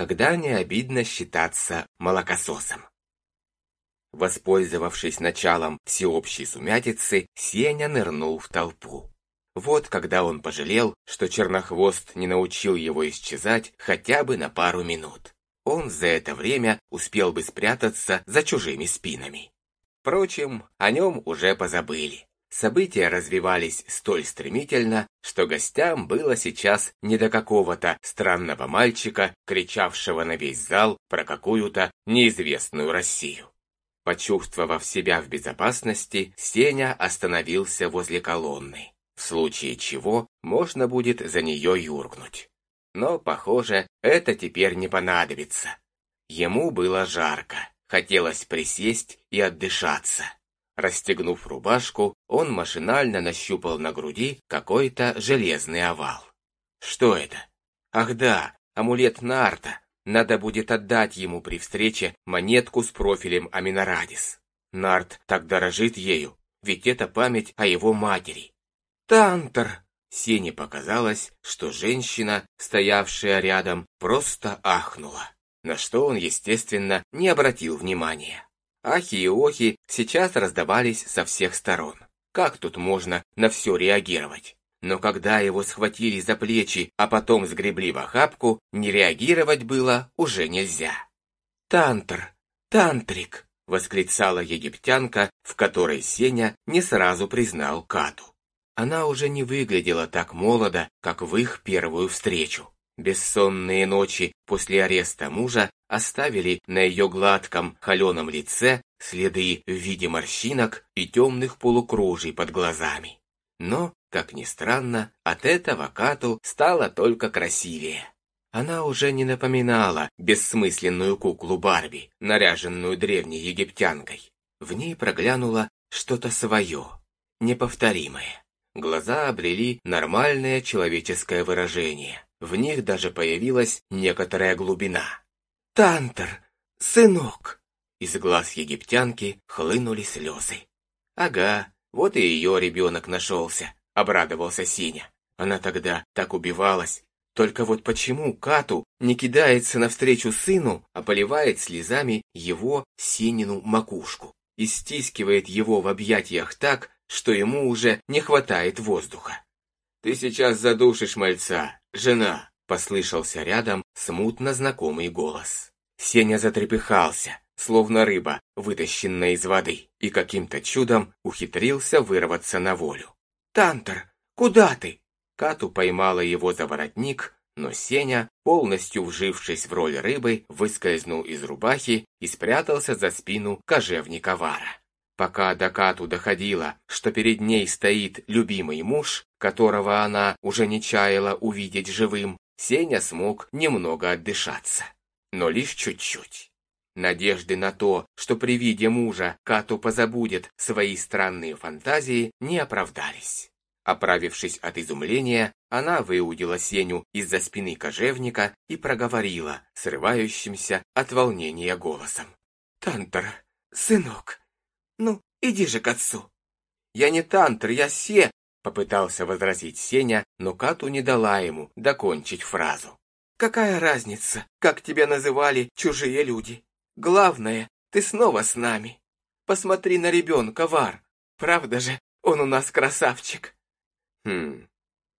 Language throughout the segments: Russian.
когда не обидно считаться молокососом. Воспользовавшись началом всеобщей сумятицы, Сеня нырнул в толпу. Вот когда он пожалел, что Чернохвост не научил его исчезать хотя бы на пару минут. Он за это время успел бы спрятаться за чужими спинами. Впрочем, о нем уже позабыли. События развивались столь стремительно, что гостям было сейчас не до какого-то странного мальчика, кричавшего на весь зал про какую-то неизвестную Россию. Почувствовав себя в безопасности, Сеня остановился возле колонны, в случае чего можно будет за нее юркнуть. Но, похоже, это теперь не понадобится. Ему было жарко, хотелось присесть и отдышаться. Расстегнув рубашку, он машинально нащупал на груди какой-то железный овал. Что это? Ах да, амулет Нарта. Надо будет отдать ему при встрече монетку с профилем Аминарадис. Нарт так дорожит ею, ведь это память о его матери. Тантер! Сене показалось, что женщина, стоявшая рядом, просто ахнула, на что он, естественно, не обратил внимания. Ахи и охи сейчас раздавались со всех сторон. Как тут можно на все реагировать? Но когда его схватили за плечи, а потом сгребли в охапку, не реагировать было уже нельзя. «Тантр! Тантрик!» — восклицала египтянка, в которой Сеня не сразу признал Кату. Она уже не выглядела так молодо, как в их первую встречу. Бессонные ночи после ареста мужа оставили на ее гладком, холеном лице следы в виде морщинок и темных полукружий под глазами. Но, как ни странно, от этого Кату стало только красивее. Она уже не напоминала бессмысленную куклу Барби, наряженную древней египтянкой. В ней проглянуло что-то свое, неповторимое. Глаза обрели нормальное человеческое выражение. В них даже появилась некоторая глубина. «Тантер! Сынок!» Из глаз египтянки хлынули слезы. «Ага, вот и ее ребенок нашелся», — обрадовался Синя. Она тогда так убивалась. Только вот почему Кату не кидается навстречу сыну, а поливает слезами его Синину макушку и стискивает его в объятиях так, что ему уже не хватает воздуха. «Ты сейчас задушишь мальца, жена!» — послышался рядом смутно знакомый голос. Сеня затрепыхался, словно рыба, вытащенная из воды, и каким-то чудом ухитрился вырваться на волю. «Тантер, куда ты?» Кату поймала его за воротник, но Сеня, полностью вжившись в роль рыбы, выскользнул из рубахи и спрятался за спину кожевника Вара. Пока до Кату доходило, что перед ней стоит любимый муж, которого она уже не чаяла увидеть живым, Сеня смог немного отдышаться. Но лишь чуть-чуть. Надежды на то, что при виде мужа Кату позабудет свои странные фантазии, не оправдались. Оправившись от изумления, она выудила Сеню из-за спины кожевника и проговорила, срывающимся от волнения голосом. «Тантор, сынок, ну, иди же к отцу. Я не тантр, я се, попытался возразить Сеня, но Кату не дала ему докончить фразу. Какая разница, как тебя называли чужие люди? Главное, ты снова с нами. Посмотри на ребенка, Вар. Правда же, он у нас красавчик. Хм,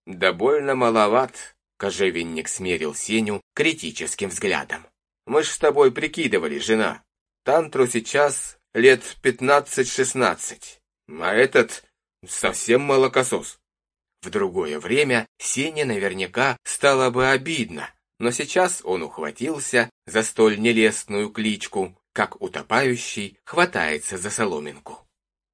да больно маловат, кожевенник смерил Сеню критическим взглядом. Мы ж с тобой прикидывали, жена. Тантру сейчас лет пятнадцать-шестнадцать, а этот совсем молокосос. В другое время Сене наверняка стало бы обидно, но сейчас он ухватился за столь нелестную кличку, как утопающий хватается за соломинку.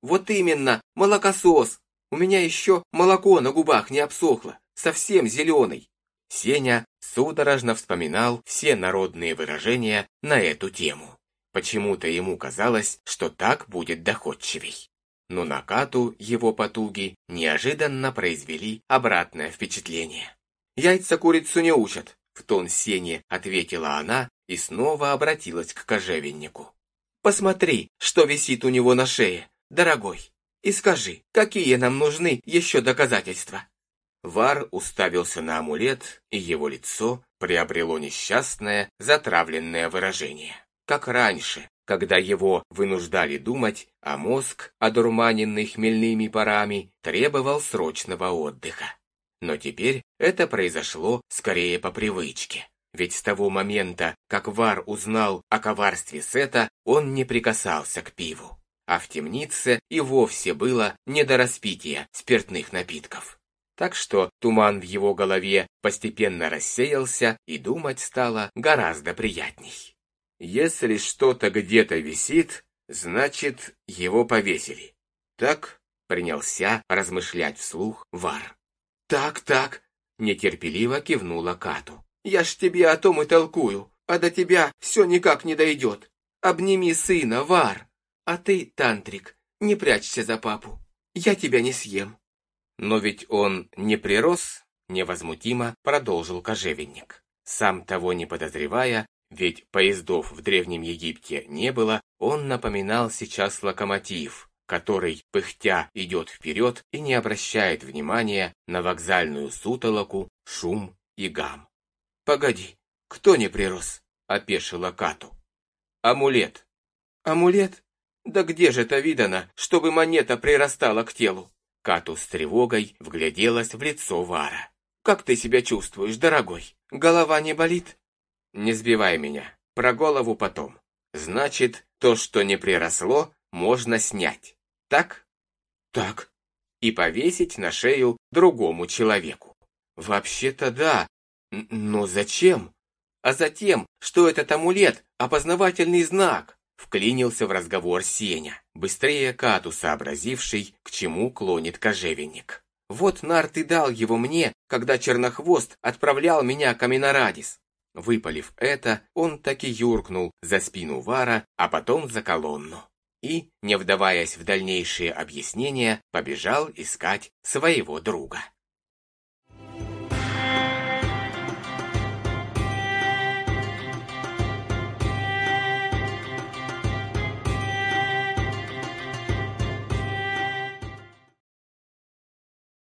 «Вот именно, молокосос! У меня еще молоко на губах не обсохло, совсем зеленый!» Сеня судорожно вспоминал все народные выражения на эту тему. Почему-то ему казалось, что так будет доходчивей. Но на Кату его потуги неожиданно произвели обратное впечатление. «Яйца курицу не учат», — в тон сене ответила она и снова обратилась к кожевеннику. «Посмотри, что висит у него на шее, дорогой, и скажи, какие нам нужны еще доказательства?» Вар уставился на амулет, и его лицо приобрело несчастное, затравленное выражение. Как раньше, когда его вынуждали думать, а мозг, одурманенный хмельными парами, требовал срочного отдыха. Но теперь это произошло скорее по привычке. Ведь с того момента, как Вар узнал о коварстве Сета, он не прикасался к пиву. А в темнице и вовсе было не до распития спиртных напитков. Так что туман в его голове постепенно рассеялся, и думать стало гораздо приятней. Если что-то где-то висит, значит, его повесили. Так принялся размышлять вслух Вар. «Так, так», — нетерпеливо кивнула Кату. «Я ж тебе о том и толкую, а до тебя все никак не дойдет. Обними сына, Вар. А ты, Тантрик, не прячься за папу. Я тебя не съем». Но ведь он не прирос, невозмутимо продолжил кожевенник. Сам того не подозревая, ведь поездов в Древнем Египте не было, он напоминал сейчас локомотив, который, пыхтя, идет вперед и не обращает внимания на вокзальную сутолоку, шум и гам. «Погоди, кто не прирос?» – опешила Кату. «Амулет». «Амулет? Да где же это видано, чтобы монета прирастала к телу?» Кату с тревогой вгляделась в лицо Вара. «Как ты себя чувствуешь, дорогой? Голова не болит?» «Не сбивай меня. Про голову потом. Значит, то, что не приросло, можно снять. Так? Так. И повесить на шею другому человеку. Вообще-то да. Но зачем? А затем, что этот амулет – опознавательный знак. Вклинился в разговор Сеня, быстрее Кату сообразивший, к чему клонит кожевенник. Вот нар ты дал его мне, когда Чернохвост отправлял меня к Аминарадис. Выпалив это, он таки юркнул за спину Вара, а потом за колонну и, не вдаваясь в дальнейшие объяснения, побежал искать своего друга.